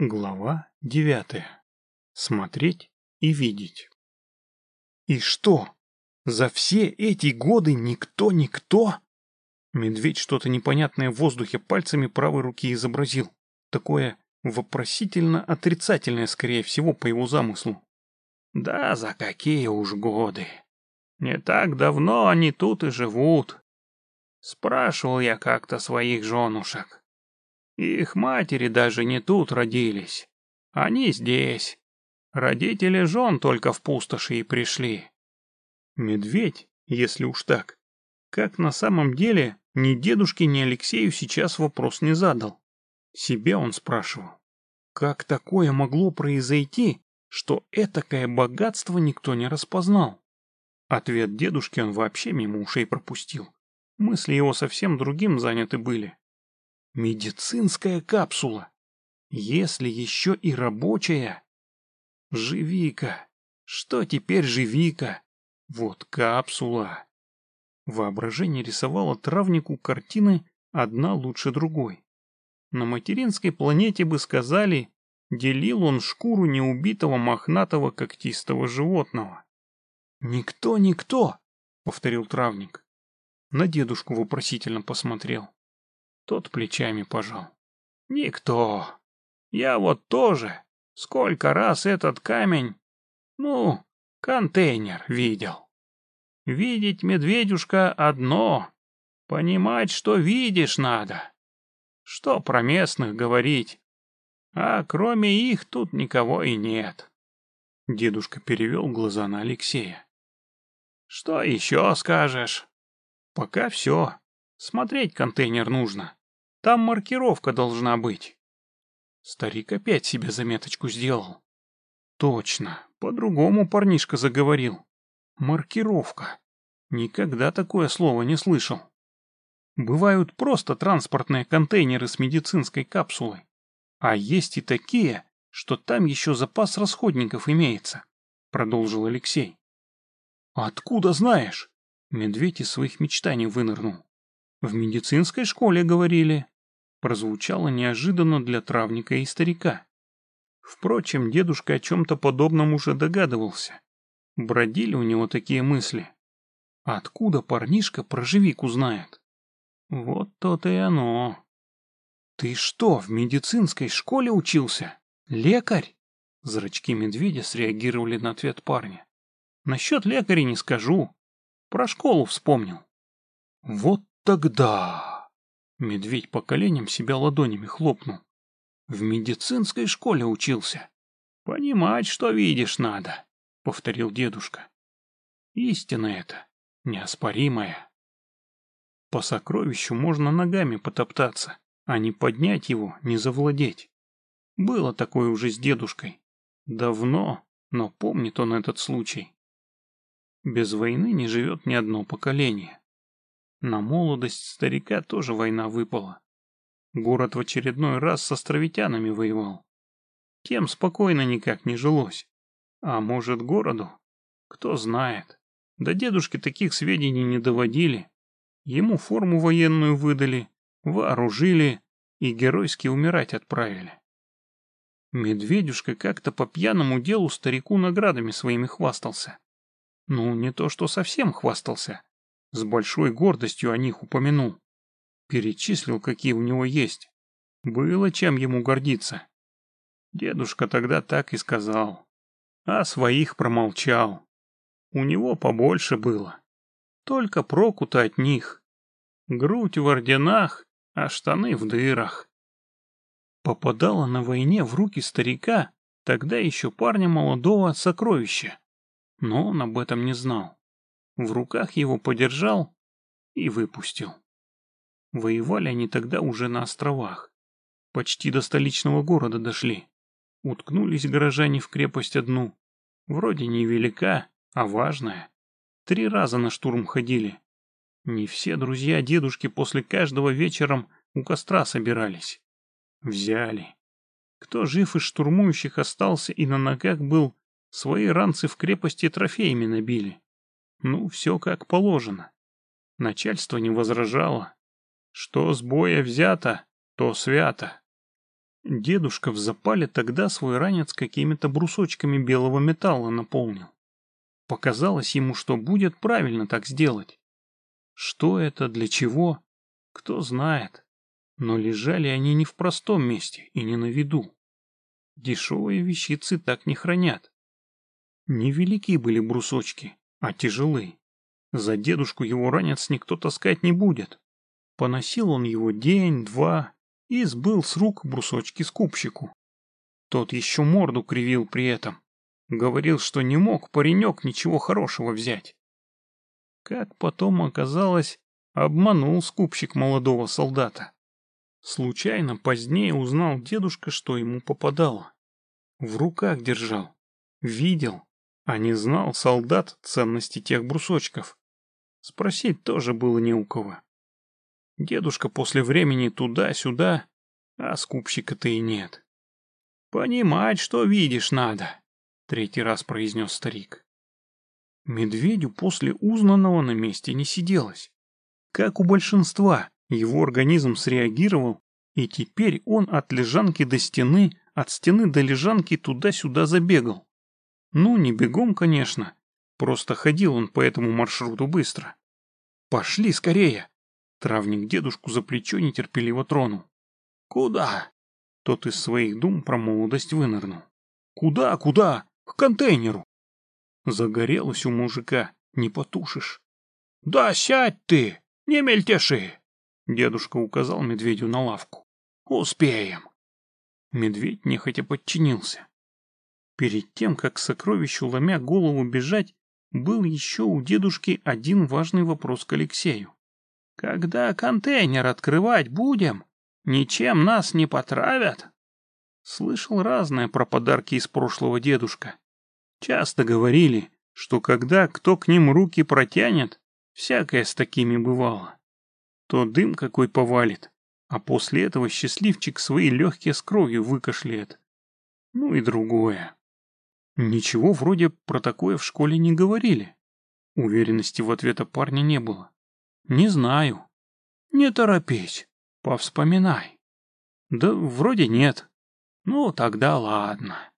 Глава девятая. Смотреть и видеть. И что? За все эти годы никто-никто? Медведь что-то непонятное в воздухе пальцами правой руки изобразил. Такое вопросительно-отрицательное, скорее всего, по его замыслу. Да за какие уж годы. Не так давно они тут и живут. Спрашивал я как-то своих женушек. Их матери даже не тут родились. Они здесь. Родители жен только в пустоши и пришли. Медведь, если уж так. Как на самом деле, ни дедушке, ни Алексею сейчас вопрос не задал. Себе он спрашивал. Как такое могло произойти, что этакое богатство никто не распознал? Ответ дедушки он вообще мимо ушей пропустил. Мысли его совсем другим заняты были. Медицинская капсула. Если еще и рабочая. Живика. Что теперь живика? Вот капсула. Воображение рисовало травнику картины одна лучше другой. На материнской планете бы сказали, делил он шкуру неубитого мохнатого когтистого животного. «Никто, никто!» — повторил травник. На дедушку вопросительно посмотрел. Тот плечами пожал. Никто. Я вот тоже. Сколько раз этот камень, ну, контейнер видел. Видеть, медведюшка, одно. Понимать, что видишь, надо. Что про местных говорить? А кроме их тут никого и нет. Дедушка перевел глаза на Алексея. Что еще скажешь? Пока все. Смотреть контейнер нужно. Там маркировка должна быть. Старик опять себе заметочку сделал. Точно, по-другому парнишка заговорил. Маркировка. Никогда такое слово не слышал. Бывают просто транспортные контейнеры с медицинской капсулой. А есть и такие, что там еще запас расходников имеется, продолжил Алексей. Откуда знаешь? Медведь из своих мечтаний вынырнул. В медицинской школе говорили. Прозвучало неожиданно для травника и старика. Впрочем, дедушка о чем-то подобном уже догадывался. Бродили у него такие мысли. Откуда парнишка про живику знает? Вот то-то и оно. Ты что, в медицинской школе учился? Лекарь? Зрачки медведя среагировали на ответ парня. Насчет лекаря не скажу. Про школу вспомнил. Вот тогда... Медведь по коленям себя ладонями хлопнул. В медицинской школе учился. Понимать, что видишь, надо, повторил дедушка. Истина это, неоспоримая. По сокровищу можно ногами потоптаться, а не поднять его, не завладеть. Было такое уже с дедушкой. Давно, но помнит он этот случай. Без войны не живет ни одно поколение. На молодость старика тоже война выпала. Город в очередной раз с островитянами воевал. Тем спокойно никак не жилось. А может, городу? Кто знает. До дедушки таких сведений не доводили. Ему форму военную выдали, вооружили и геройски умирать отправили. Медведюшка как-то по пьяному делу старику наградами своими хвастался. Ну, не то что совсем хвастался, с большой гордостью о них упомянул. Перечислил, какие у него есть. Было чем ему гордиться. Дедушка тогда так и сказал. А своих промолчал. У него побольше было. Только проку-то от них. Грудь в орденах, а штаны в дырах. Попадало на войне в руки старика, тогда еще парня молодого, сокровища. Но он об этом не знал в руках его подержал и выпустил. Воевали они тогда уже на островах. Почти до столичного города дошли. Уткнулись горожане в крепость одну. Вроде не велика, а важная. Три раза на штурм ходили. Не все друзья дедушки после каждого вечером у костра собирались. Взяли. Кто жив из штурмующих остался и на ногах был, свои ранцы в крепости трофеями набили. Ну, все как положено. Начальство не возражало. Что с боя взято, то свято. Дедушка в запале тогда свой ранец какими-то брусочками белого металла наполнил. Показалось ему, что будет правильно так сделать. Что это, для чего, кто знает. Но лежали они не в простом месте и не на виду. Дешевые вещицы так не хранят. Невелики были брусочки, а тяжелы. За дедушку его ранец никто таскать не будет. Поносил он его день, два и сбыл с рук брусочки скупщику. Тот еще морду кривил при этом. Говорил, что не мог паренек ничего хорошего взять. Как потом оказалось, обманул скупщик молодого солдата. Случайно позднее узнал дедушка, что ему попадало. В руках держал, видел, а не знал солдат ценности тех брусочков. Спросить тоже было не у кого. Дедушка после времени туда-сюда, а скупщика-то и нет. «Понимать, что видишь, надо», — третий раз произнес старик. Медведю после узнанного на месте не сиделось. Как у большинства, его организм среагировал, и теперь он от лежанки до стены, от стены до лежанки туда-сюда забегал. Ну, не бегом, конечно, просто ходил он по этому маршруту быстро. «Пошли скорее!» Травник дедушку за плечо нетерпеливо тронул. «Куда?» Тот из своих дум про молодость вынырнул. «Куда, куда? К контейнеру!» Загорелось у мужика, не потушишь. «Да сядь ты, не мельтеши!» Дедушка указал медведю на лавку. «Успеем!» Медведь нехотя подчинился. Перед тем, как сокровищу ломя голову бежать, был еще у дедушки один важный вопрос к Алексею. Когда контейнер открывать будем, ничем нас не потравят? Слышал разное про подарки из прошлого дедушка. Часто говорили, что когда кто к ним руки протянет, всякое с такими бывало. То дым какой повалит, а после этого счастливчик свои легкие с кровью выкашляет. Ну и другое. Ничего вроде про такое в школе не говорили. Уверенности в ответа парня не было. Не знаю. Не торопись, повспоминай. Да вроде нет. Ну, тогда ладно.